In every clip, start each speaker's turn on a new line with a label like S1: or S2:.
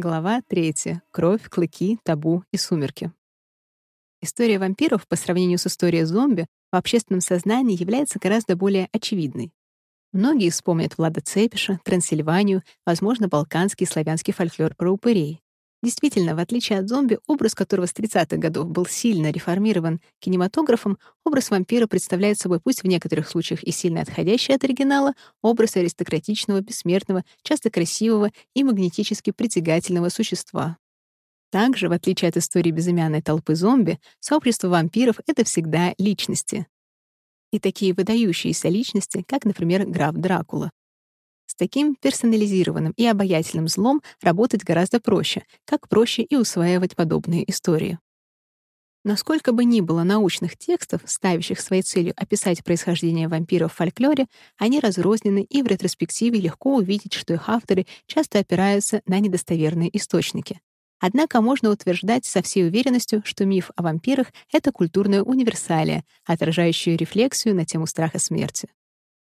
S1: Глава 3. Кровь, клыки, табу и сумерки. История вампиров по сравнению с историей зомби в общественном сознании является гораздо более очевидной. Многие вспомнят Влада Цепиша, Трансильванию, возможно, балканский и славянский фольклор про упырей. Действительно, в отличие от зомби, образ которого с 30-х годов был сильно реформирован кинематографом, образ вампира представляет собой пусть в некоторых случаях и сильно отходящий от оригинала, образ аристократичного, бессмертного, часто красивого и магнетически притягательного существа. Также, в отличие от истории безымянной толпы зомби, сообщество вампиров — это всегда личности. И такие выдающиеся личности, как, например, граф Дракула. С таким персонализированным и обаятельным злом работать гораздо проще, как проще и усваивать подобные истории. Насколько бы ни было научных текстов, ставящих своей целью описать происхождение вампиров в фольклоре, они разрознены, и в ретроспективе легко увидеть, что их авторы часто опираются на недостоверные источники. Однако можно утверждать со всей уверенностью, что миф о вампирах — это культурная универсалия, отражающая рефлексию на тему страха смерти.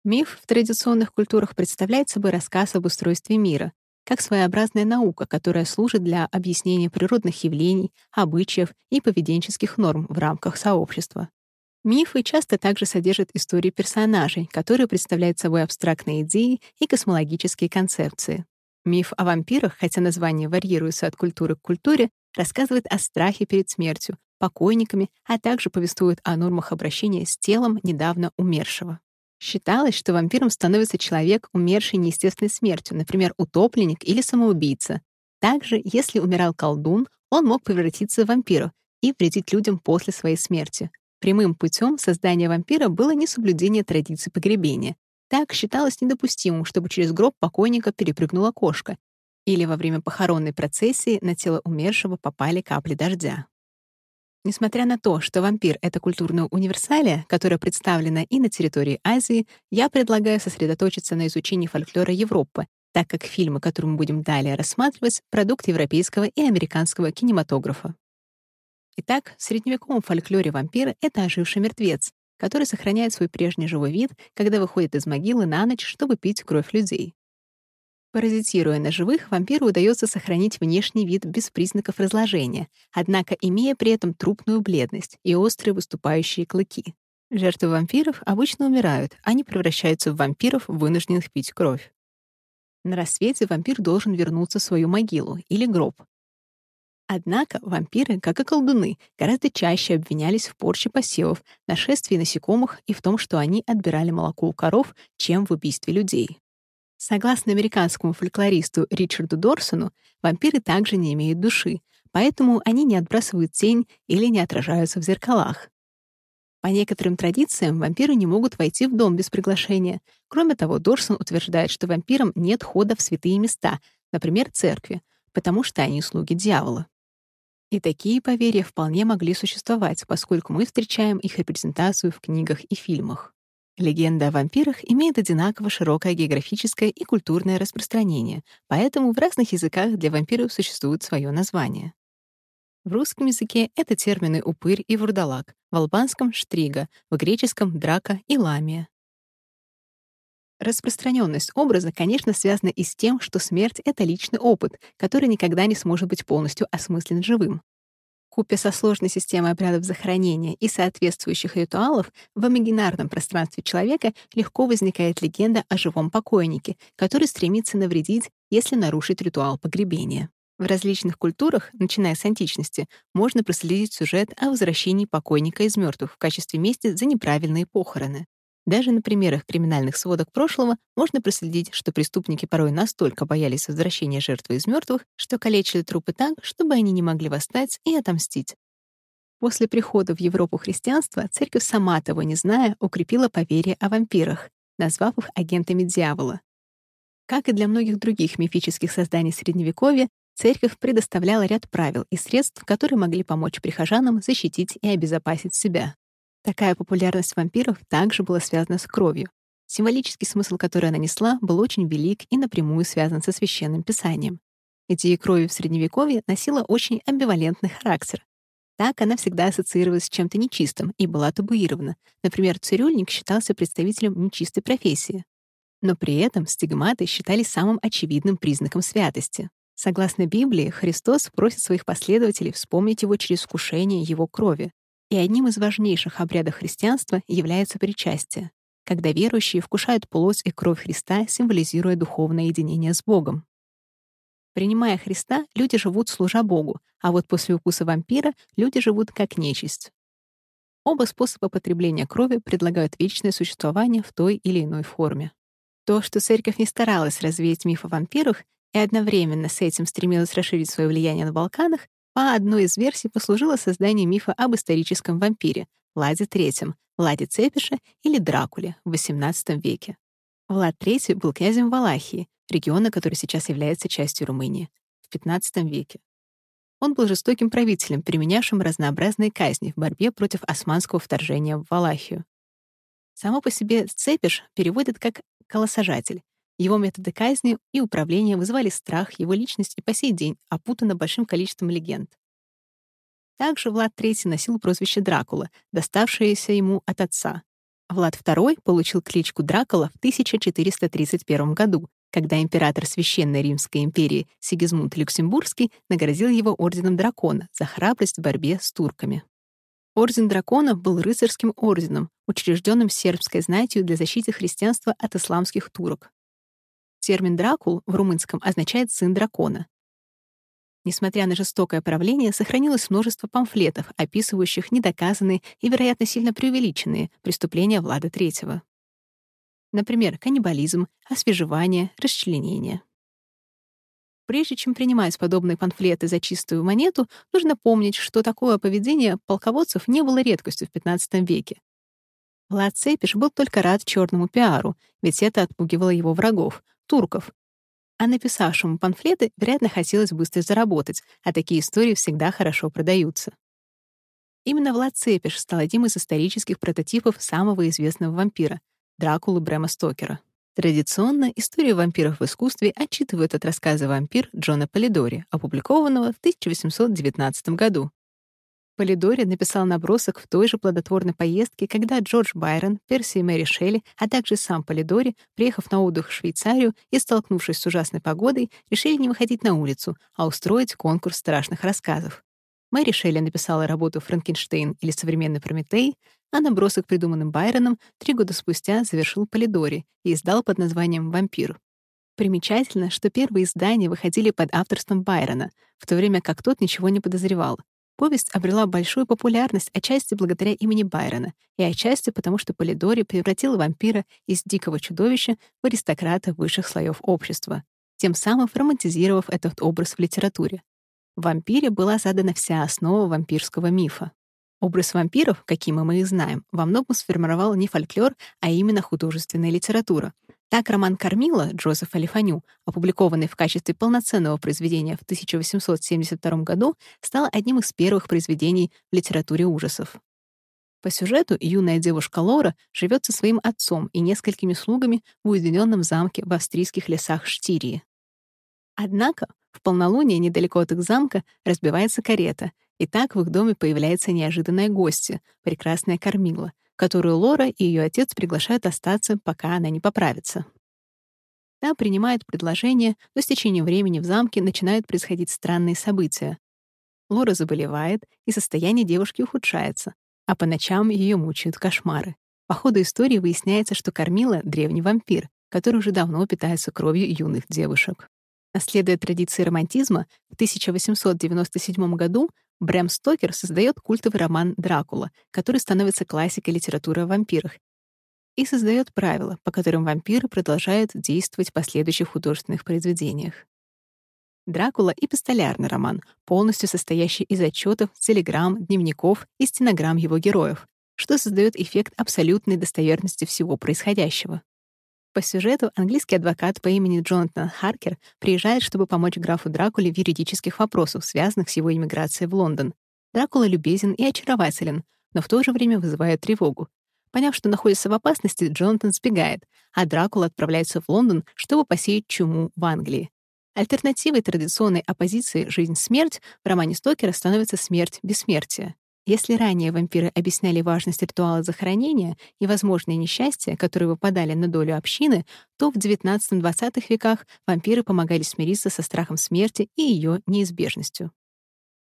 S1: Миф в традиционных культурах представляет собой рассказ об устройстве мира, как своеобразная наука, которая служит для объяснения природных явлений, обычаев и поведенческих норм в рамках сообщества. Мифы часто также содержат истории персонажей, которые представляют собой абстрактные идеи и космологические концепции. Миф о вампирах, хотя название варьируется от культуры к культуре, рассказывает о страхе перед смертью, покойниками, а также повествует о нормах обращения с телом недавно умершего. Считалось, что вампиром становится человек, умерший неестественной смертью, например, утопленник или самоубийца. Также, если умирал колдун, он мог превратиться в вампира и вредить людям после своей смерти. Прямым путем создания вампира было несоблюдение традиций погребения. Так считалось недопустимым, чтобы через гроб покойника перепрыгнула кошка, или во время похоронной процессии на тело умершего попали капли дождя. Несмотря на то, что вампир — это культурная универсалия, которая представлена и на территории Азии, я предлагаю сосредоточиться на изучении фольклора Европы, так как фильмы, которые мы будем далее рассматривать, — продукт европейского и американского кинематографа. Итак, в средневековом фольклоре вампир — это оживший мертвец, который сохраняет свой прежний живой вид, когда выходит из могилы на ночь, чтобы пить кровь людей. Паразитируя на живых, вампиру удается сохранить внешний вид без признаков разложения, однако имея при этом трупную бледность и острые выступающие клыки. Жертвы вампиров обычно умирают, они превращаются в вампиров, вынужденных пить кровь. На рассвете вампир должен вернуться в свою могилу или гроб. Однако вампиры, как и колдуны, гораздо чаще обвинялись в порче посевов, нашествии насекомых и в том, что они отбирали молоко у коров, чем в убийстве людей. Согласно американскому фольклористу Ричарду Дорсону, вампиры также не имеют души, поэтому они не отбрасывают тень или не отражаются в зеркалах. По некоторым традициям вампиры не могут войти в дом без приглашения. Кроме того, Дорсон утверждает, что вампирам нет хода в святые места, например, церкви, потому что они слуги дьявола. И такие поверья вполне могли существовать, поскольку мы встречаем их репрезентацию в книгах и фильмах. Легенда о вампирах имеет одинаково широкое географическое и культурное распространение, поэтому в разных языках для вампиров существует свое название. В русском языке это термины «упырь» и «вурдалак», в албанском — «штрига», в греческом — «драка» и «ламия». Распространенность образа, конечно, связана и с тем, что смерть — это личный опыт, который никогда не сможет быть полностью осмыслен живым купе со сложной системой обрядов захоронения и соответствующих ритуалов в имагинарном пространстве человека легко возникает легенда о живом покойнике, который стремится навредить, если нарушить ритуал погребения. В различных культурах, начиная с античности, можно проследить сюжет о возвращении покойника из мертвых в качестве мести за неправильные похороны. Даже на примерах криминальных сводок прошлого можно проследить, что преступники порой настолько боялись возвращения жертвы из мертвых, что калечили трупы так, чтобы они не могли восстать и отомстить. После прихода в Европу христианства церковь сама того не зная укрепила поверье о вампирах, назвав их агентами дьявола. Как и для многих других мифических созданий Средневековья, церковь предоставляла ряд правил и средств, которые могли помочь прихожанам защитить и обезопасить себя. Такая популярность вампиров также была связана с кровью. Символический смысл, который она несла, был очень велик и напрямую связан со священным писанием. Идея крови в Средневековье носила очень амбивалентный характер. Так она всегда ассоциировалась с чем-то нечистым и была табуирована. Например, цирюльник считался представителем нечистой профессии. Но при этом стигматы считались самым очевидным признаком святости. Согласно Библии, Христос просит своих последователей вспомнить его через вкушение его крови. И одним из важнейших обрядов христианства является причастие, когда верующие вкушают плоть и кровь Христа, символизируя духовное единение с Богом. Принимая Христа, люди живут служа Богу, а вот после укуса вампира люди живут как нечисть. Оба способа потребления крови предлагают вечное существование в той или иной форме. То, что церковь не старалась развеять миф о вампирах, и одновременно с этим стремилась расширить свое влияние на Балканах, по одной из версий послужило создание мифа об историческом вампире Владе III, Владе Цепише или Дракуле в XVIII веке. Влад III был князем Валахии, региона, который сейчас является частью Румынии, в XV веке. Он был жестоким правителем, применявшим разнообразные казни в борьбе против османского вторжения в Валахию. Само по себе «цепиш» переводит как «колосажатель», его методы казни и управления вызывали страх, его личность и по сей день опутана большим количеством легенд. Также Влад III носил прозвище Дракула, доставшееся ему от отца. Влад II получил кличку Дракула в 1431 году, когда император Священной Римской империи Сигизмунд Люксембургский наградил его орденом дракона за храбрость в борьбе с турками. Орден драконов был рыцарским орденом, учрежденным сербской знатью для защиты христианства от исламских турок. Термин «дракул» в румынском означает «сын дракона». Несмотря на жестокое правление, сохранилось множество памфлетов, описывающих недоказанные и, вероятно, сильно преувеличенные преступления Влада III. Например, каннибализм, освежевание, расчленение. Прежде чем принимать подобные памфлеты за чистую монету, нужно помнить, что такое поведение полководцев не было редкостью в XV веке. Влад Цепиш был только рад черному пиару, ведь это отпугивало его врагов, турков. А написавшему памфлеты, вероятно, хотелось быстро заработать, а такие истории всегда хорошо продаются. Именно Влад Цепиш стал одним из исторических прототипов самого известного вампира — Дракулы Брэма Стокера. Традиционно историю вампиров в искусстве отчитывают от рассказа «Вампир» Джона Полидори, опубликованного в 1819 году. Полидори написал набросок в той же плодотворной поездке, когда Джордж Байрон, Перси и Мэри Шелли, а также сам Полидори, приехав на отдых в Швейцарию и столкнувшись с ужасной погодой, решили не выходить на улицу, а устроить конкурс страшных рассказов. Мэри Шелли написала работу «Франкенштейн» или «Современный Прометей», а набросок, придуманным Байроном, три года спустя завершил Полидори и издал под названием «Вампир». Примечательно, что первые издания выходили под авторством Байрона, в то время как тот ничего не подозревал. Повесть обрела большую популярность отчасти благодаря имени Байрона и отчасти потому, что Полидори превратил вампира из дикого чудовища в аристократа высших слоев общества, тем самым романтизировав этот образ в литературе. В «Вампире» была задана вся основа вампирского мифа. Образ вампиров, каким мы их знаем, во многом сформировал не фольклор, а именно художественная литература — так роман «Кормила» Джозефа Лифаню, опубликованный в качестве полноценного произведения в 1872 году, стал одним из первых произведений в литературе ужасов. По сюжету юная девушка Лора живет со своим отцом и несколькими слугами в уединенном замке в австрийских лесах Штирии. Однако в полнолуние недалеко от их замка разбивается карета, и так в их доме появляется неожиданная гостья, прекрасная Кормила, которую Лора и ее отец приглашают остаться, пока она не поправится. Та принимает предложение, но с течением времени в замке начинают происходить странные события. Лора заболевает, и состояние девушки ухудшается, а по ночам ее мучают кошмары. По ходу истории выясняется, что Кормила — древний вампир, который уже давно питается кровью юных девушек. Наследуя традиции романтизма, в 1897 году Брэм Стокер создает культовый роман «Дракула», который становится классикой литературы о вампирах и создает правила, по которым вампиры продолжают действовать в последующих художественных произведениях. «Дракула» — эпистолярный роман, полностью состоящий из отчетов, телеграмм, дневников и стенограмм его героев, что создает эффект абсолютной достоверности всего происходящего. По сюжету английский адвокат по имени Джонатан Харкер приезжает, чтобы помочь графу Дракуле в юридических вопросах, связанных с его иммиграцией в Лондон. Дракула любезен и очарователен, но в то же время вызывает тревогу. Поняв, что находится в опасности, Джонатан сбегает, а Дракула отправляется в Лондон, чтобы посеять чуму в Англии. Альтернативой традиционной оппозиции «Жизнь-смерть» в романе Стокера становится «Смерть-бессмертие». Если ранее вампиры объясняли важность ритуала захоронения и возможные несчастья, которые выпадали на долю общины, то в XIX-XX веках вампиры помогали смириться со страхом смерти и ее неизбежностью.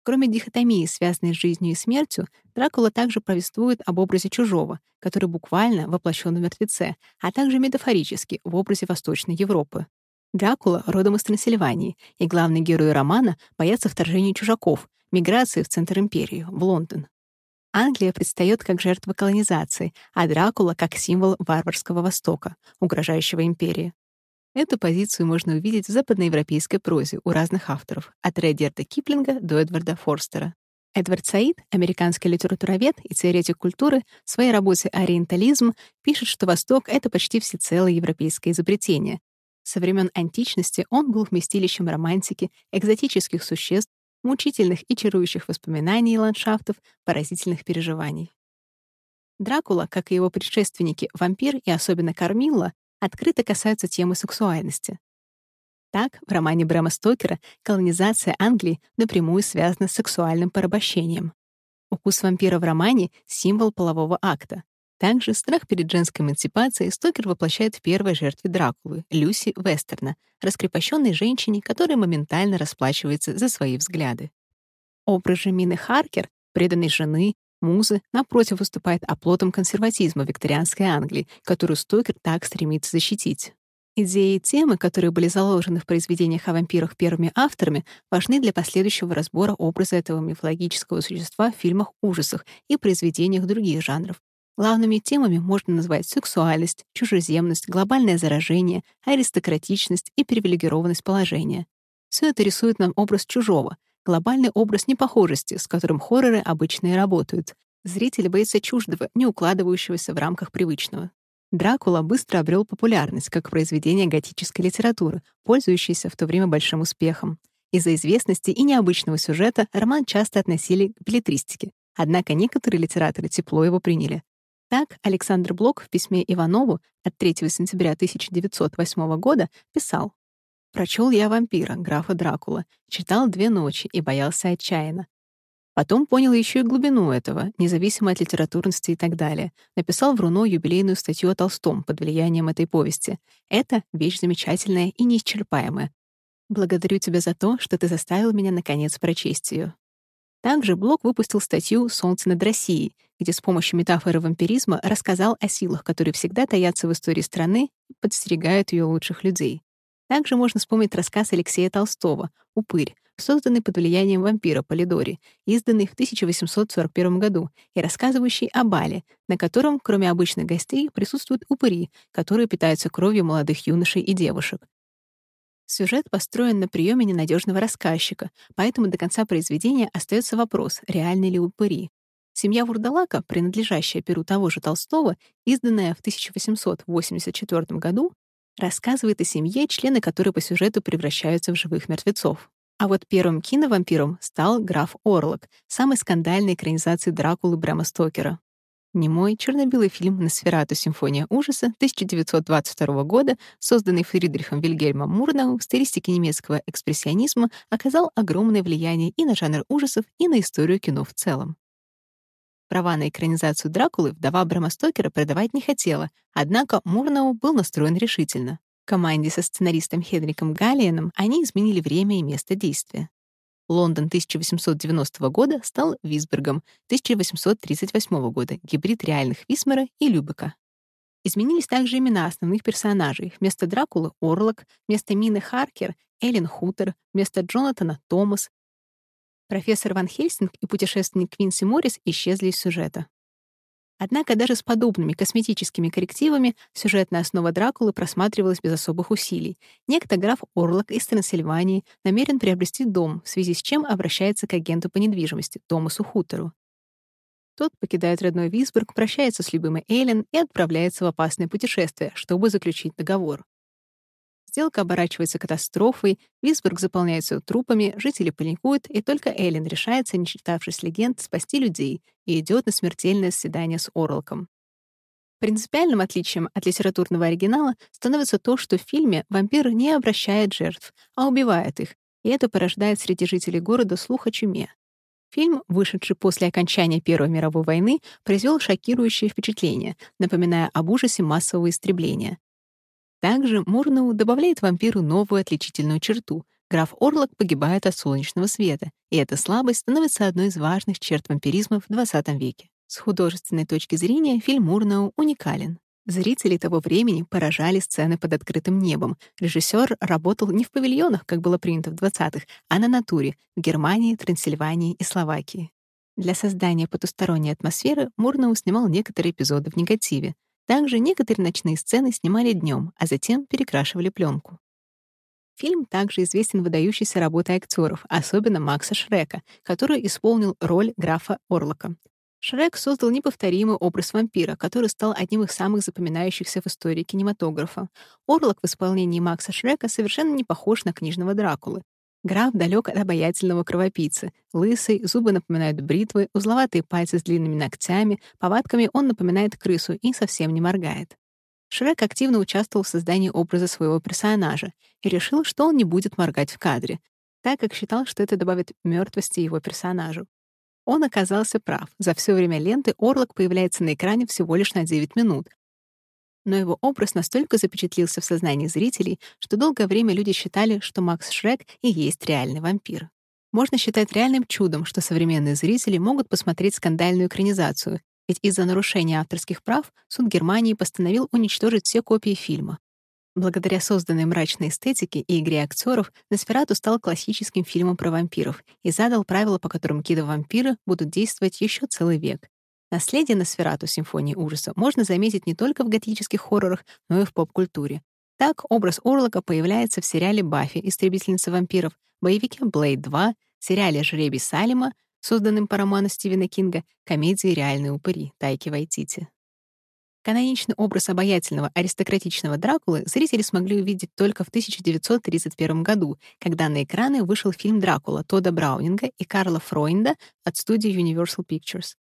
S1: Кроме дихотомии, связанной с жизнью и смертью, Дракула также повествует об образе чужого, который буквально воплощен в мертвеце, а также метафорически в образе Восточной Европы. Дракула родом из Трансильвании, и главный герой романа боятся вторжения чужаков, миграции в центр империи, в Лондон. Англия предстает как жертва колонизации, а Дракула — как символ варварского Востока, угрожающего империи. Эту позицию можно увидеть в западноевропейской прозе у разных авторов, от Редьярда Киплинга до Эдварда Форстера. Эдвард Саид, американский литературовед и теоретик культуры, в своей работе «Ориентализм» пишет, что Восток — это почти всецело европейское изобретение. Со времен античности он был вместилищем романтики, экзотических существ, мучительных и чарующих воспоминаний и ландшафтов, поразительных переживаний. Дракула, как и его предшественники, вампир и особенно Кармилла, открыто касаются темы сексуальности. Так, в романе Брэма Стокера колонизация Англии напрямую связана с сексуальным порабощением. Укус вампира в романе — символ полового акта. Также страх перед женской эмансипацией Стокер воплощает в первой жертве Дракулы, Люси Вестерна, раскрепощенной женщине, которая моментально расплачивается за свои взгляды. Образ же Мины Харкер, преданной жены, музы, напротив, выступает оплотом консерватизма викторианской Англии, которую Стокер так стремится защитить. Идеи и темы, которые были заложены в произведениях о вампирах первыми авторами, важны для последующего разбора образа этого мифологического существа в фильмах ужасах и произведениях других жанров, Главными темами можно назвать сексуальность, чужеземность, глобальное заражение, аристократичность и привилегированность положения. Все это рисует нам образ чужого, глобальный образ непохожести, с которым хорроры обычно и работают. Зритель боится чуждого, не укладывающегося в рамках привычного. Дракула быстро обрел популярность как произведение готической литературы, пользующееся в то время большим успехом. Из-за известности и необычного сюжета роман часто относили к билетристике, однако некоторые литераторы тепло его приняли. Так, Александр Блок в письме Иванову от 3 сентября 1908 года писал «Прочел я вампира, графа Дракула, читал две ночи и боялся отчаянно. Потом понял еще и глубину этого, независимо от литературности и так далее. Написал в Руно юбилейную статью о Толстом под влиянием этой повести. Это вещь замечательная и неисчерпаемая. Благодарю тебя за то, что ты заставил меня наконец прочесть ее. Также Блок выпустил статью «Солнце над Россией», где с помощью метафоры вампиризма рассказал о силах, которые всегда таятся в истории страны и подстерегают ее лучших людей. Также можно вспомнить рассказ Алексея Толстого «Упырь», созданный под влиянием вампира Полидори, изданный в 1841 году и рассказывающий о бале, на котором, кроме обычных гостей, присутствуют упыри, которые питаются кровью молодых юношей и девушек. Сюжет построен на приеме ненадежного рассказчика, поэтому до конца произведения остается вопрос, реальны ли упыри. Семья Вурдалака, принадлежащая перу того же Толстого, изданная в 1884 году, рассказывает о семье, члены которой по сюжету превращаются в живых мертвецов. А вот первым киновампиром стал граф Орлок, самой скандальной экранизацией Дракулы Брэма Стокера. Немой черно-белый фильм «Носферату. Симфония ужаса» 1922 года, созданный Фридрихом Вильгельмом Мурнау в стилистике немецкого экспрессионизма, оказал огромное влияние и на жанр ужасов, и на историю кино в целом. Права на экранизацию Дракулы вдова Брэма Стокера продавать не хотела, однако Мурнау был настроен решительно. В команде со сценаристом Хенриком Галлиеном они изменили время и место действия. Лондон 1890 года стал Висбергом 1838 года, гибрид реальных Висмера и Любека. Изменились также имена основных персонажей. Вместо Дракулы — Орлок, вместо Мины Харкер — Эллен Хутер, вместо Джонатана — Томас. Профессор Ван Хельсинг и путешественник Квинси Моррис исчезли из сюжета. Однако даже с подобными косметическими коррективами сюжетная основа Дракулы просматривалась без особых усилий. Некто граф Орлок из Трансильвании намерен приобрести дом, в связи с чем обращается к агенту по недвижимости Томасу Хутеру. Тот покидает родной Висбург, прощается с любимой Эйлен и отправляется в опасное путешествие, чтобы заключить договор. Сделка оборачивается катастрофой, Висбург заполняется трупами, жители паникуют, и только Эллен решается, не читавшись легенд, спасти людей и идет на смертельное свидание с Орлоком. Принципиальным отличием от литературного оригинала становится то, что в фильме вампир не обращает жертв, а убивает их, и это порождает среди жителей города слух о чуме. Фильм, вышедший после окончания Первой мировой войны, произвел шокирующее впечатление, напоминая об ужасе массового истребления. Также Мурноу добавляет вампиру новую отличительную черту. Граф Орлок погибает от солнечного света, и эта слабость становится одной из важных черт вампиризма в XX веке. С художественной точки зрения фильм Мурноу уникален. Зрители того времени поражали сцены под открытым небом. Режиссер работал не в павильонах, как было принято в 20-х, а на натуре в Германии, Трансильвании и Словакии. Для создания потусторонней атмосферы Мурноу снимал некоторые эпизоды в негативе. Также некоторые ночные сцены снимали днем, а затем перекрашивали пленку. Фильм также известен выдающейся работой актеров, особенно Макса Шрека, который исполнил роль графа Орлока. Шрек создал неповторимый образ вампира, который стал одним из самых запоминающихся в истории кинематографа. Орлок в исполнении Макса Шрека совершенно не похож на книжного Дракулы. Граф далек от обаятельного кровопийцы. Лысый, зубы напоминают бритвы, узловатые пальцы с длинными ногтями, повадками он напоминает крысу и совсем не моргает. Шрек активно участвовал в создании образа своего персонажа и решил, что он не будет моргать в кадре, так как считал, что это добавит мертвости его персонажу. Он оказался прав. За все время ленты Орлок появляется на экране всего лишь на 9 минут. Но его образ настолько запечатлился в сознании зрителей, что долгое время люди считали, что Макс Шрек и есть реальный вампир. Можно считать реальным чудом, что современные зрители могут посмотреть скандальную экранизацию, ведь из-за нарушения авторских прав суд Германии постановил уничтожить все копии фильма. Благодаря созданной мрачной эстетике и игре актеров, Носферату стал классическим фильмом про вампиров и задал правила, по которым кида-вампиры будут действовать еще целый век. Наследие Носферату симфонии ужаса можно заметить не только в готических хоррорах, но и в поп-культуре. Так, образ Орлока появляется в сериале «Баффи. Истребительница вампиров», боевике «Блейд 2», сериале «Жребий Салема», созданным по роману Стивена Кинга, комедии «Реальные упыри» Тайки Вайтити. Каноничный образ обаятельного аристократичного Дракулы зрители смогли увидеть только в 1931 году, когда на экраны вышел фильм «Дракула» Тода Браунинга и Карла Фройнда от студии Universal Pictures.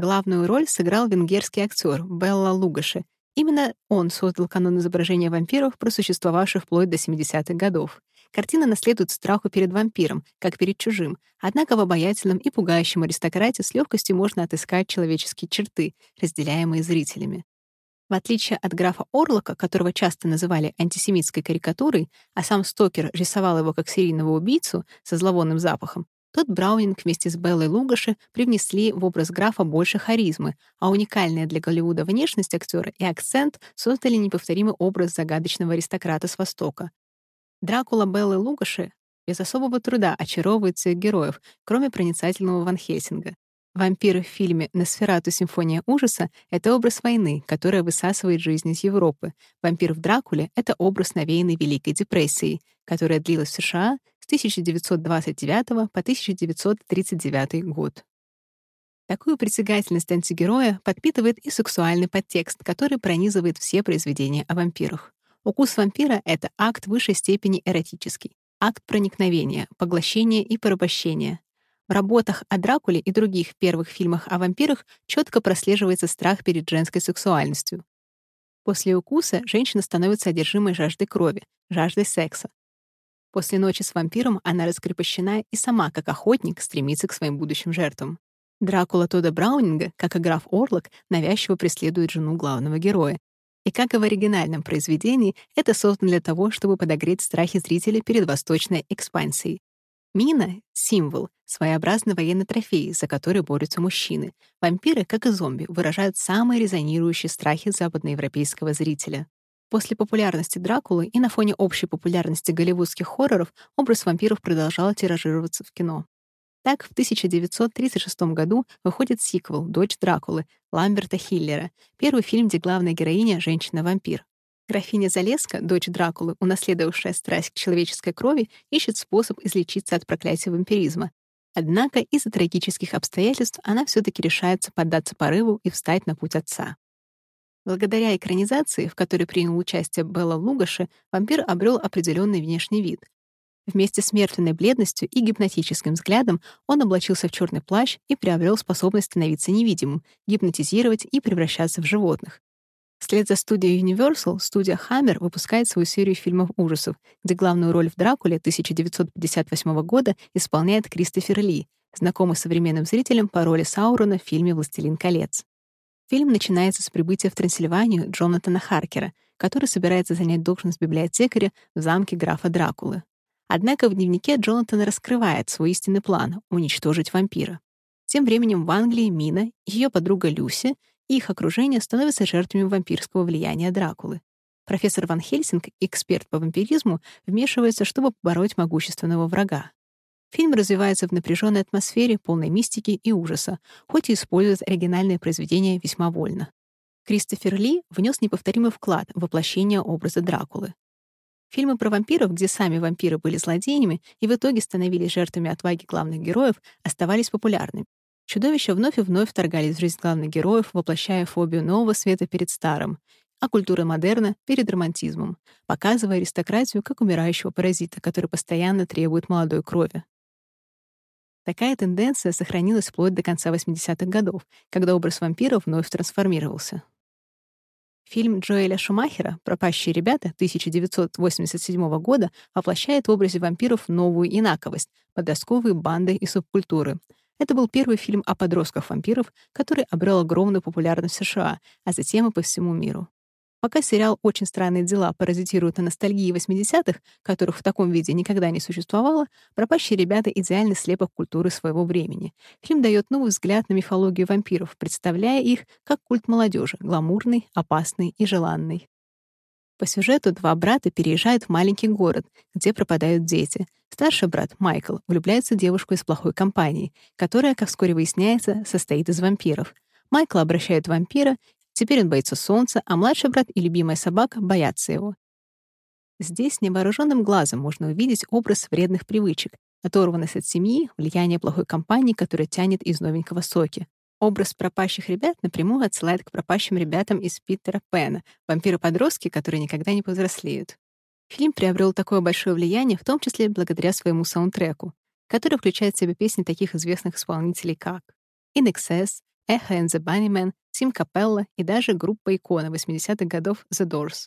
S1: Главную роль сыграл венгерский актер Белла Лугаши. Именно он создал канон изображения вампиров, просуществовавших вплоть до 70-х годов. Картина наследует страху перед вампиром, как перед чужим, однако в обаятельном и пугающем аристократе с легкостью можно отыскать человеческие черты, разделяемые зрителями. В отличие от графа Орлока, которого часто называли антисемитской карикатурой, а сам Стокер рисовал его как серийного убийцу со зловонным запахом, тот Браунинг вместе с Беллой Лугаши привнесли в образ графа больше харизмы, а уникальная для Голливуда внешность актера и акцент создали неповторимый образ загадочного аристократа с Востока. Дракула Беллы Лугаши без особого труда очаровывает всех героев, кроме проницательного Ван Хельсинга. Вампиры в фильме «Носферату. Симфония ужаса» — это образ войны, которая высасывает жизнь из Европы. Вампир в Дракуле — это образ навеянной Великой депрессией, которая длилась в США с 1929 по 1939 год. Такую притягательность антигероя подпитывает и сексуальный подтекст, который пронизывает все произведения о вампирах. Укус вампира — это акт высшей степени эротический, акт проникновения, поглощения и порабощения. В работах о Дракуле и других первых фильмах о вампирах четко прослеживается страх перед женской сексуальностью. После укуса женщина становится одержимой жаждой крови, жаждой секса. После ночи с вампиром она раскрепощена и сама, как охотник, стремится к своим будущим жертвам. Дракула Тода Браунинга, как и граф Орлок, навязчиво преследует жену главного героя, и как и в оригинальном произведении, это создано для того, чтобы подогреть страхи зрителя перед восточной экспансией. Мина — символ, своеобразный военный трофей, за который борются мужчины. Вампиры, как и зомби, выражают самые резонирующие страхи западноевропейского зрителя. После популярности Дракулы и на фоне общей популярности голливудских хорроров образ вампиров продолжал тиражироваться в кино. Так, в 1936 году выходит сиквел «Дочь Дракулы» Ламберта Хиллера, первый фильм, где главная героиня — женщина-вампир. Графиня Залеска, дочь Дракулы, унаследовавшая страсть к человеческой крови, ищет способ излечиться от проклятия вампиризма. Однако из-за трагических обстоятельств она все таки решается поддаться порыву и встать на путь отца. Благодаря экранизации, в которой принял участие Белла Лугаши, вампир обрел определенный внешний вид. Вместе с мертвенной бледностью и гипнотическим взглядом он облачился в черный плащ и приобрел способность становиться невидимым, гипнотизировать и превращаться в животных. Вслед за студией Universal студия Hammer выпускает свою серию фильмов ужасов, где главную роль в Дракуле 1958 года исполняет Кристофер Ли, знакомый современным зрителям по роли Саурона в фильме «Властелин колец». Фильм начинается с прибытия в Трансильванию Джонатана Харкера, который собирается занять должность библиотекаря в замке графа Дракулы. Однако в дневнике Джонатан раскрывает свой истинный план — уничтожить вампира. Тем временем в Англии Мина, ее подруга Люси их окружение становятся жертвами вампирского влияния Дракулы. Профессор Ван Хельсинг, эксперт по вампиризму, вмешивается, чтобы побороть могущественного врага. Фильм развивается в напряженной атмосфере, полной мистики и ужаса, хоть и использует оригинальное произведение весьма вольно. Кристофер Ли внес неповторимый вклад в воплощение образа Дракулы. Фильмы про вампиров, где сами вампиры были злодеями и в итоге становились жертвами отваги главных героев, оставались популярными. Чудовища вновь и вновь вторгались в жизнь главных героев, воплощая фобию нового света перед старым, а культура модерна — перед романтизмом, показывая аристократию как умирающего паразита, который постоянно требует молодой крови. Такая тенденция сохранилась вплоть до конца 80-х годов, когда образ вампира вновь трансформировался. Фильм Джоэля Шумахера «Пропащие ребята» 1987 года воплощает в образе вампиров новую инаковость, подростковые банды и субкультуры. Это был первый фильм о подростках-вампиров, который обрел огромную популярность в США, а затем и по всему миру. Пока сериал «Очень странные дела» паразитирует на ностальгии 80-х, которых в таком виде никогда не существовало, пропащие ребята — идеальный слепок культуры своего времени. Фильм дает новый взгляд на мифологию вампиров, представляя их как культ молодежи, гламурный, опасный и желанный. По сюжету два брата переезжают в маленький город, где пропадают дети. Старший брат, Майкл, влюбляется в девушку из плохой компании, которая, как вскоре выясняется, состоит из вампиров. Майкла обращают вампира, Теперь он боится солнца, а младший брат и любимая собака боятся его. Здесь невооруженным глазом можно увидеть образ вредных привычек, оторванность от семьи, влияние плохой компании, которая тянет из новенького соки. Образ пропащих ребят напрямую отсылает к пропащим ребятам из Питера Пэна, вампиры-подростки, которые никогда не повзрослеют. Фильм приобрел такое большое влияние, в том числе благодаря своему саундтреку, который включает в себя песни таких известных исполнителей, как In Excess, Echo and the Bunnymen, Тим Капелла и даже группа икона 80-х годов The Doors.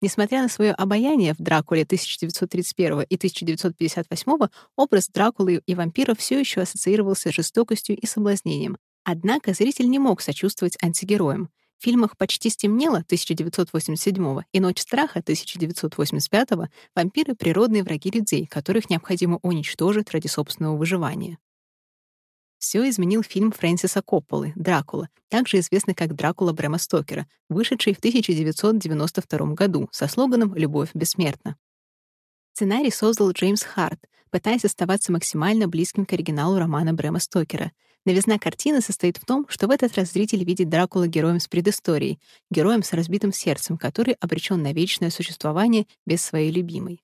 S1: Несмотря на свое обаяние в «Дракуле» 1931 и 1958 образ Дракулы и вампира все еще ассоциировался с жестокостью и соблазнением. Однако зритель не мог сочувствовать антигероям. В фильмах «Почти стемнело» 1987 и «Ночь страха» 1985 вампиры — природные враги людей, которых необходимо уничтожить ради собственного выживания. Все изменил фильм Фрэнсиса Копполы «Дракула», также известный как «Дракула» Брэма Стокера, вышедший в 1992 году со слоганом «Любовь бессмертна». Сценарий создал Джеймс Харт, пытаясь оставаться максимально близким к оригиналу романа Брэма Стокера. Новизна картины состоит в том, что в этот раз зритель видит Дракула героем с предысторией, героем с разбитым сердцем, который обречен на вечное существование без своей любимой.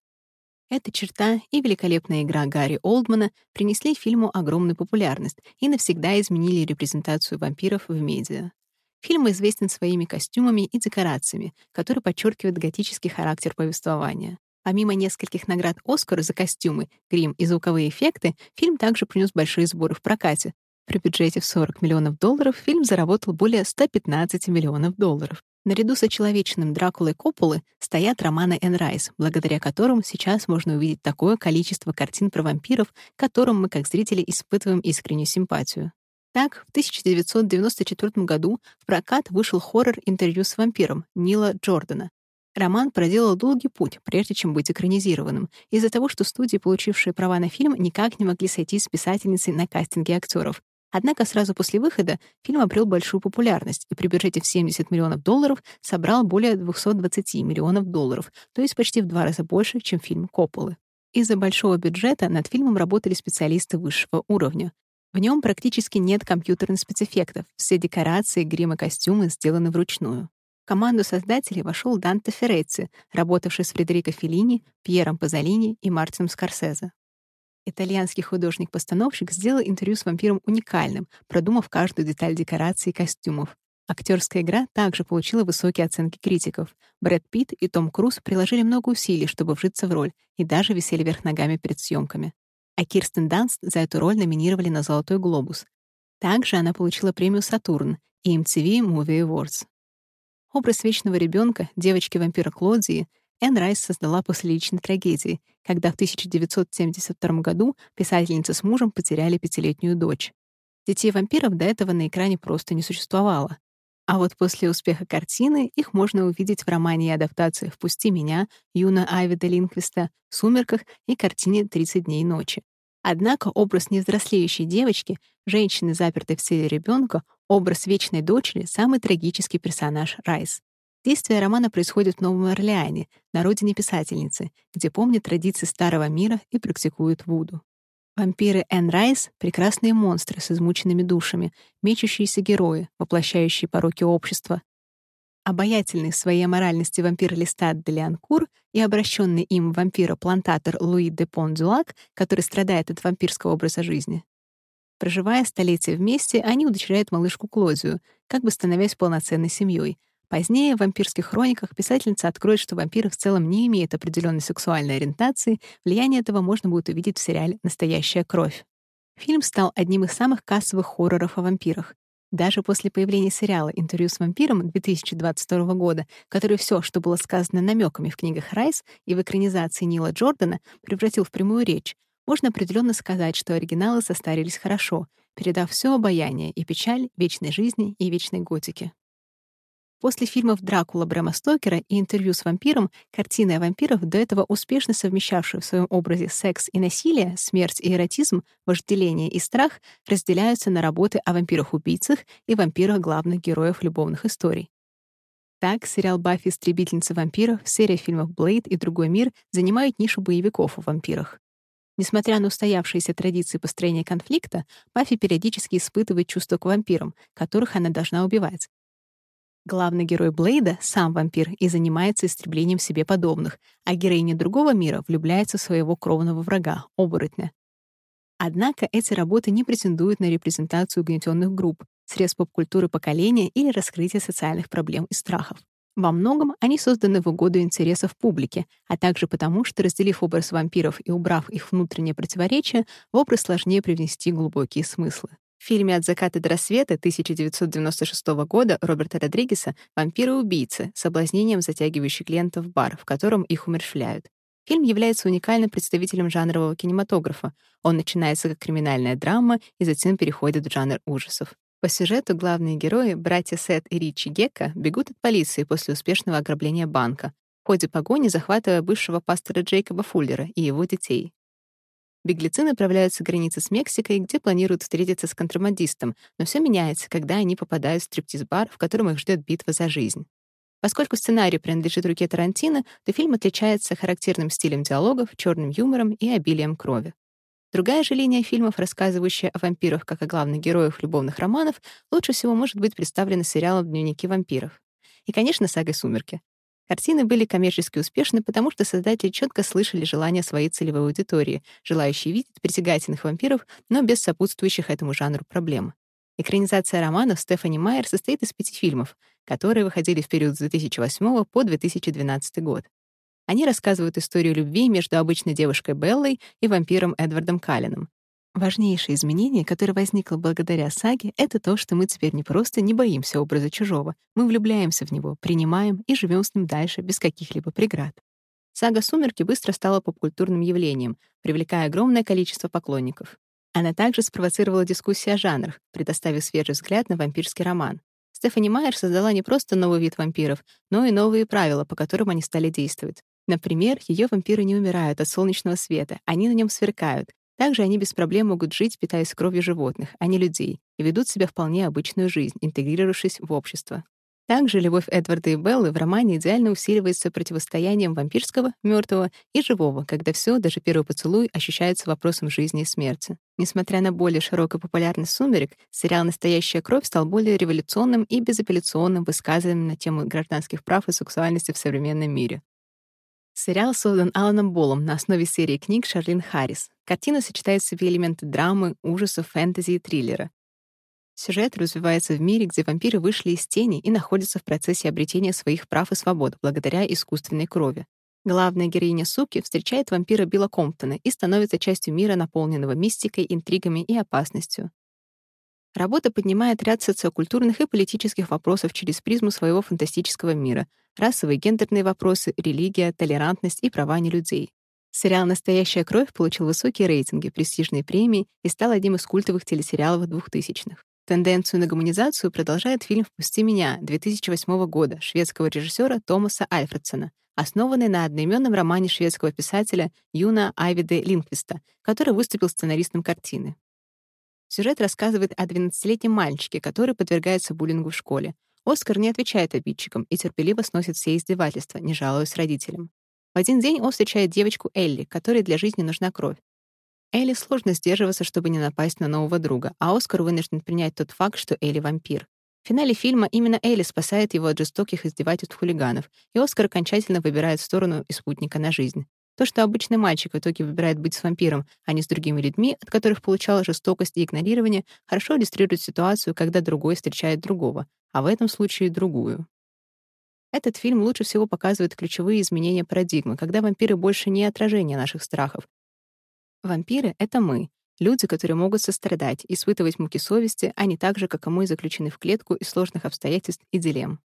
S1: Эта черта и великолепная игра Гарри Олдмана принесли фильму огромную популярность и навсегда изменили репрезентацию вампиров в медиа. Фильм известен своими костюмами и декорациями, которые подчеркивают готический характер повествования. Помимо нескольких наград «Оскара» за костюмы, грим и звуковые эффекты, фильм также принес большие сборы в прокате. При бюджете в 40 миллионов долларов фильм заработал более 115 миллионов долларов. Наряду с очеловеченным Дракулой Копполы стоят романы Энн Райс, благодаря которым сейчас можно увидеть такое количество картин про вампиров, которым мы, как зрители, испытываем искреннюю симпатию. Так, в 1994 году в прокат вышел хоррор «Интервью с вампиром» Нила Джордана. Роман проделал долгий путь, прежде чем быть экранизированным, из-за того, что студии, получившие права на фильм, никак не могли сойтись с писательницей на кастинге актеров, Однако сразу после выхода фильм обрел большую популярность и при бюджете в 70 миллионов долларов собрал более 220 миллионов долларов, то есть почти в два раза больше, чем фильм Копполы. Из-за большого бюджета над фильмом работали специалисты высшего уровня. В нем практически нет компьютерных спецэффектов, все декорации, грим и костюмы сделаны вручную. В команду создателей вошел Данте Ферреци, работавший с Фредерико Феллини, Пьером Пазолини и Мартином Скорсезе. Итальянский художник-постановщик сделал интервью с вампиром уникальным, продумав каждую деталь декораций и костюмов. Актерская игра также получила высокие оценки критиков. Брэд Питт и Том Круз приложили много усилий, чтобы вжиться в роль, и даже висели вверх ногами перед съемками. А Кирстен Данст за эту роль номинировали на «Золотой глобус». Также она получила премию «Сатурн» и MTV Movie Awards. Образ вечного ребенка, девочки-вампира Клодии, Энн Райс создала после личной трагедии, когда в 1972 году писательница с мужем потеряли пятилетнюю дочь. Детей вампиров до этого на экране просто не существовало. А вот после успеха картины их можно увидеть в романе и адаптации «Впусти меня», Юна Айвида Линквиста, «Сумерках» и картине «30 дней ночи». Однако образ невзрослеющей девочки, женщины, запертой в теле ребенка, образ вечной дочери — самый трагический персонаж Райс. Действие романа происходит в Новом Орлеане, на родине писательницы, где помнят традиции старого мира и практикуют вуду. Вампиры Энн Райс — прекрасные монстры с измученными душами, мечущиеся герои, воплощающие пороки общества. Обаятельный в своей моральности вампир Листат де Леанкур и обращенный им вампира-плантатор Луи де Пон-Дюлак, который страдает от вампирского образа жизни. Проживая столетия вместе, они удочеряют малышку Клозию, как бы становясь полноценной семьей — Позднее в «Вампирских хрониках» писательница откроет, что вампиры в целом не имеют определенной сексуальной ориентации, влияние этого можно будет увидеть в сериале «Настоящая кровь». Фильм стал одним из самых кассовых хорроров о вампирах. Даже после появления сериала «Интервью с вампиром» 2022 года, который все, что было сказано намеками в книгах Райс и в экранизации Нила Джордана, превратил в прямую речь, можно определенно сказать, что оригиналы состарились хорошо, передав все обаяние и печаль вечной жизни и вечной готики. После фильмов «Дракула» Брэма Стокера и «Интервью с вампиром» картины о вампирах, до этого успешно совмещавшие в своем образе секс и насилие, смерть и эротизм, вожделение и страх, разделяются на работы о вампирах-убийцах и вампирах главных героев любовных историй. Так, сериал «Баффи. Истребительница вампиров», серия фильмов «Блейд» и «Другой мир» занимают нишу боевиков о вампирах. Несмотря на устоявшиеся традиции построения конфликта, Баффи периодически испытывает чувства к вампирам, которых она должна убивать, Главный герой Блейда — сам вампир и занимается истреблением себе подобных, а героиня другого мира влюбляется в своего кровного врага — оборотня. Однако эти работы не претендуют на репрезентацию угнетенных групп, средств поп-культуры поколения или раскрытие социальных проблем и страхов. Во многом они созданы в угоду интересов публики, а также потому, что, разделив образ вампиров и убрав их внутренние противоречия, в образ сложнее привнести глубокие смыслы. В фильме «От заката до рассвета» 1996 года Роберта Родригеса «Вампиры-убийцы» с соблазнением затягивающий клиентов в бар, в котором их умерщвляют. Фильм является уникальным представителем жанрового кинематографа. Он начинается как криминальная драма и затем переходит в жанр ужасов. По сюжету главные герои, братья Сет и Ричи Гекка, бегут от полиции после успешного ограбления банка, в ходе погони захватывая бывшего пастора Джейкоба Фуллера и его детей. Беглецы направляются к границе с Мексикой, где планируют встретиться с контрабандистом, но все меняется, когда они попадают в стриптиз-бар, в котором их ждет битва за жизнь. Поскольку сценарий принадлежит руке Тарантино, то фильм отличается характерным стилем диалогов, черным юмором и обилием крови. Другая же линия фильмов, рассказывающая о вампирах как о главных героях любовных романов, лучше всего может быть представлена сериалом «Дневники вампиров». И, конечно, сагой «Сумерки». Картины были коммерчески успешны, потому что создатели четко слышали желания своей целевой аудитории, желающей видеть притягательных вампиров, но без сопутствующих этому жанру проблем. Экранизация романов Стефани Майер состоит из пяти фильмов, которые выходили в период с 2008 по 2012 год. Они рассказывают историю любви между обычной девушкой Беллой и вампиром Эдвардом Каллином, Важнейшее изменение, которое возникло благодаря саге, это то, что мы теперь не просто не боимся образа чужого, мы влюбляемся в него, принимаем и живем с ним дальше без каких-либо преград. Сага «Сумерки» быстро стала попкультурным явлением, привлекая огромное количество поклонников. Она также спровоцировала дискуссии о жанрах, предоставив свежий взгляд на вампирский роман. Стефани Майер создала не просто новый вид вампиров, но и новые правила, по которым они стали действовать. Например, ее вампиры не умирают от солнечного света, они на нем сверкают, также они без проблем могут жить, питаясь кровью животных, а не людей, и ведут себя вполне обычную жизнь, интегрировавшись в общество. Также любовь Эдварда и Беллы в романе идеально усиливается противостоянием вампирского, мертвого и живого, когда все, даже первый поцелуй, ощущается вопросом жизни и смерти. Несмотря на более широкую популярность «Сумерек», сериал «Настоящая кровь» стал более революционным и безапелляционным высказыванием на тему гражданских прав и сексуальности в современном мире. Сериал создан Аланом Болом на основе серии книг Шарлин Харрис. Картина сочетает в себе элементы драмы, ужасов, фэнтези и триллера. Сюжет развивается в мире, где вампиры вышли из тени и находятся в процессе обретения своих прав и свобод благодаря искусственной крови. Главная героиня Суки встречает вампира Билла Комптона и становится частью мира, наполненного мистикой, интригами и опасностью. Работа поднимает ряд социокультурных и политических вопросов через призму своего фантастического мира — расовые гендерные вопросы, религия, толерантность и права нелюдей. Сериал «Настоящая кровь» получил высокие рейтинги, престижные премии и стал одним из культовых телесериалов 2000-х. Тенденцию на гуманизацию продолжает фильм «Впусти меня» 2008 года шведского режиссера Томаса Альфредсона, основанный на одноименном романе шведского писателя Юна Айвиде Линквиста, который выступил сценаристом картины. Сюжет рассказывает о 12-летнем мальчике, который подвергается буллингу в школе. Оскар не отвечает обидчикам и терпеливо сносит все издевательства, не жалуясь родителям. В один день он встречает девочку Элли, которой для жизни нужна кровь. Элли сложно сдерживаться, чтобы не напасть на нового друга, а Оскар вынужден принять тот факт, что Элли — вампир. В финале фильма именно Элли спасает его от жестоких издевательств хулиганов, и Оскар окончательно выбирает сторону и спутника на жизнь. То, что обычный мальчик в итоге выбирает быть с вампиром, а не с другими людьми, от которых получал жестокость и игнорирование, хорошо иллюстрирует ситуацию, когда другой встречает другого, а в этом случае — другую. Этот фильм лучше всего показывает ключевые изменения парадигмы, когда вампиры больше не отражение наших страхов. Вампиры — это мы, люди, которые могут сострадать, испытывать муки совести, а не так же, как и мы, заключены в клетку из сложных обстоятельств и дилемм.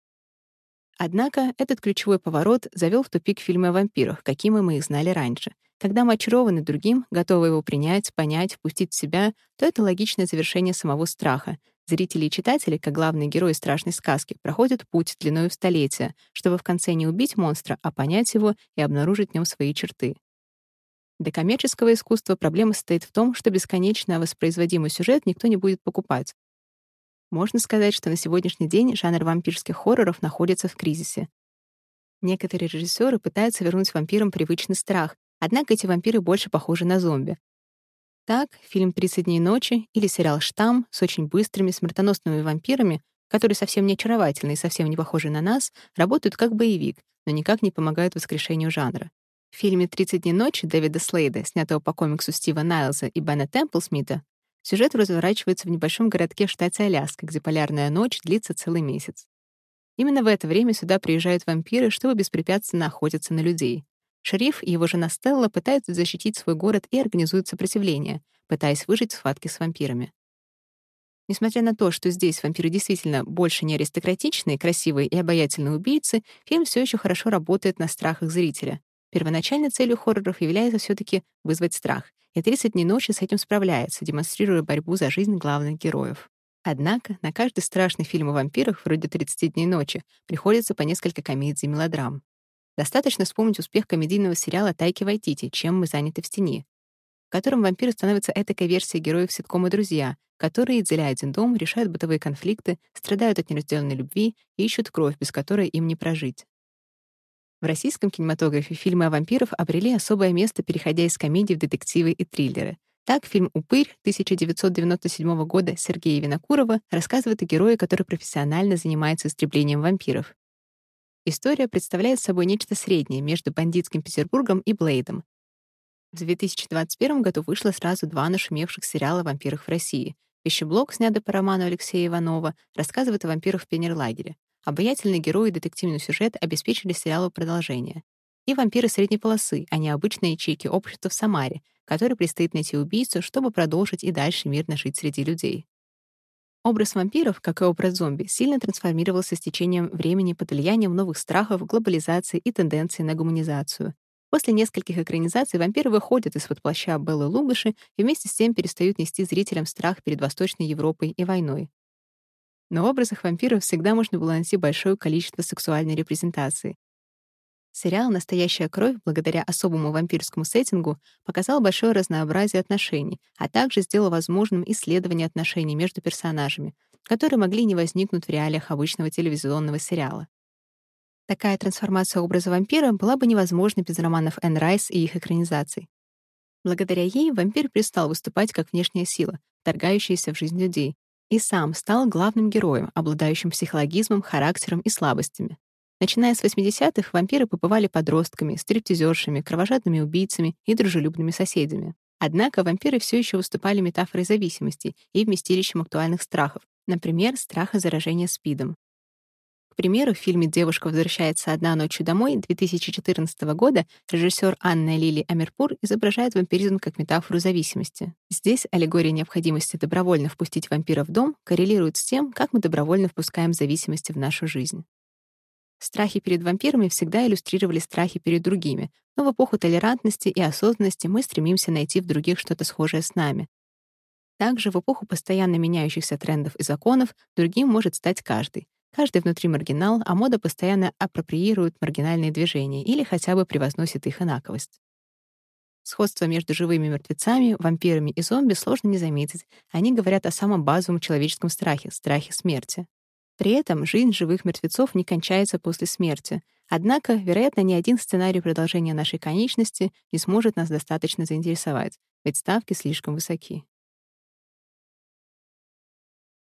S1: Однако этот ключевой поворот завел в тупик фильмы о вампирах, какими мы их знали раньше. Когда мы очарованы другим, готовы его принять, понять, впустить в себя, то это логичное завершение самого страха, Зрители и читатели, как главные герои страшной сказки, проходят путь длиной в столетия, чтобы в конце не убить монстра, а понять его и обнаружить в нем свои черты. Для коммерческого искусства проблема состоит в том, что бесконечно воспроизводимый сюжет никто не будет покупать. Можно сказать, что на сегодняшний день жанр вампирских хорроров находится в кризисе. Некоторые режиссеры пытаются вернуть вампирам привычный страх, однако эти вампиры больше похожи на зомби. Так, фильм «30 дней ночи» или сериал «Штамм» с очень быстрыми смертоносными вампирами, которые совсем не очаровательны и совсем не похожи на нас, работают как боевик, но никак не помогают воскрешению жанра. В фильме «30 дней ночи» Дэвида Слейда, снятого по комиксу Стива Найлза и Бена Темплсмита, сюжет разворачивается в небольшом городке в штате Аляска, где полярная ночь длится целый месяц. Именно в это время сюда приезжают вампиры, чтобы беспрепятственно охотиться на людей. Шериф и его жена Стелла пытаются защитить свой город и организуют сопротивление, пытаясь выжить в схватке с вампирами. Несмотря на то, что здесь вампиры действительно больше не аристократичные, красивые и обаятельные убийцы, фильм все еще хорошо работает на страхах зрителя. Первоначальной целью хорроров является все таки вызвать страх, и «30 дней ночи» с этим справляется, демонстрируя борьбу за жизнь главных героев. Однако на каждый страшный фильм о вампирах, вроде «30 дней ночи», приходится по несколько комедий и мелодрам. Достаточно вспомнить успех комедийного сериала «Тайки Вайтити. Чем мы заняты в тени», в котором вампиры становятся этакой версией героев ситкома «Друзья», которые, деля один дом, решают бытовые конфликты, страдают от неразделенной любви и ищут кровь, без которой им не прожить. В российском кинематографе фильмы о вампирах обрели особое место, переходя из комедий в детективы и триллеры. Так, фильм «Упырь» 1997 года Сергея Винокурова рассказывает о герое, который профессионально занимается истреблением вампиров. История представляет собой нечто среднее между бандитским Петербургом и Блейдом. В 2021 году вышло сразу два нашумевших сериала о вампирах в России. «Пищеблок», снятый по роману Алексея Иванова, рассказывает о вампирах в пионерлагере. Обаятельные герои и детективный сюжет обеспечили сериалу продолжение. И вампиры средней полосы, а не обычные ячейки общества в Самаре, которой предстоит найти убийцу, чтобы продолжить и дальше мирно жить среди людей. Образ вампиров, как и образ зомби, сильно трансформировался с течением времени под влиянием новых страхов, глобализации и тенденций на гуманизацию. После нескольких экранизаций вампиры выходят из-под плаща Беллы Лугаши и вместе с тем перестают нести зрителям страх перед Восточной Европой и войной. Но в образах вампиров всегда можно было найти большое количество сексуальной репрезентации. Сериал «Настоящая кровь» благодаря особому вампирскому сеттингу показал большое разнообразие отношений, а также сделал возможным исследование отношений между персонажами, которые могли не возникнуть в реалиях обычного телевизионного сериала. Такая трансформация образа вампира была бы невозможна без романов Энн Райс и их экранизаций. Благодаря ей вампир перестал выступать как внешняя сила, торгающаяся в жизнь людей, и сам стал главным героем, обладающим психологизмом, характером и слабостями. Начиная с 80-х, вампиры побывали подростками, стриптизершами, кровожадными убийцами и дружелюбными соседями. Однако вампиры все еще выступали метафорой зависимости и вместилищем актуальных страхов, например, страха заражения СПИДом. К примеру, в фильме «Девушка возвращается одна ночью домой» 2014 года режиссер Анна Лили Амирпур изображает вампиризм как метафору зависимости. Здесь аллегория необходимости добровольно впустить вампира в дом коррелирует с тем, как мы добровольно впускаем зависимости в нашу жизнь. Страхи перед вампирами всегда иллюстрировали страхи перед другими, но в эпоху толерантности и осознанности мы стремимся найти в других что-то схожее с нами. Также в эпоху постоянно меняющихся трендов и законов другим может стать каждый. Каждый внутри маргинал, а мода постоянно апроприирует маргинальные движения или хотя бы превозносит их инаковость. Сходство между живыми мертвецами, вампирами и зомби сложно не заметить. Они говорят о самом базовом человеческом страхе — страхе смерти. При этом жизнь живых мертвецов не кончается после смерти. Однако, вероятно, ни один сценарий продолжения нашей конечности не сможет нас достаточно заинтересовать, ведь ставки слишком высоки.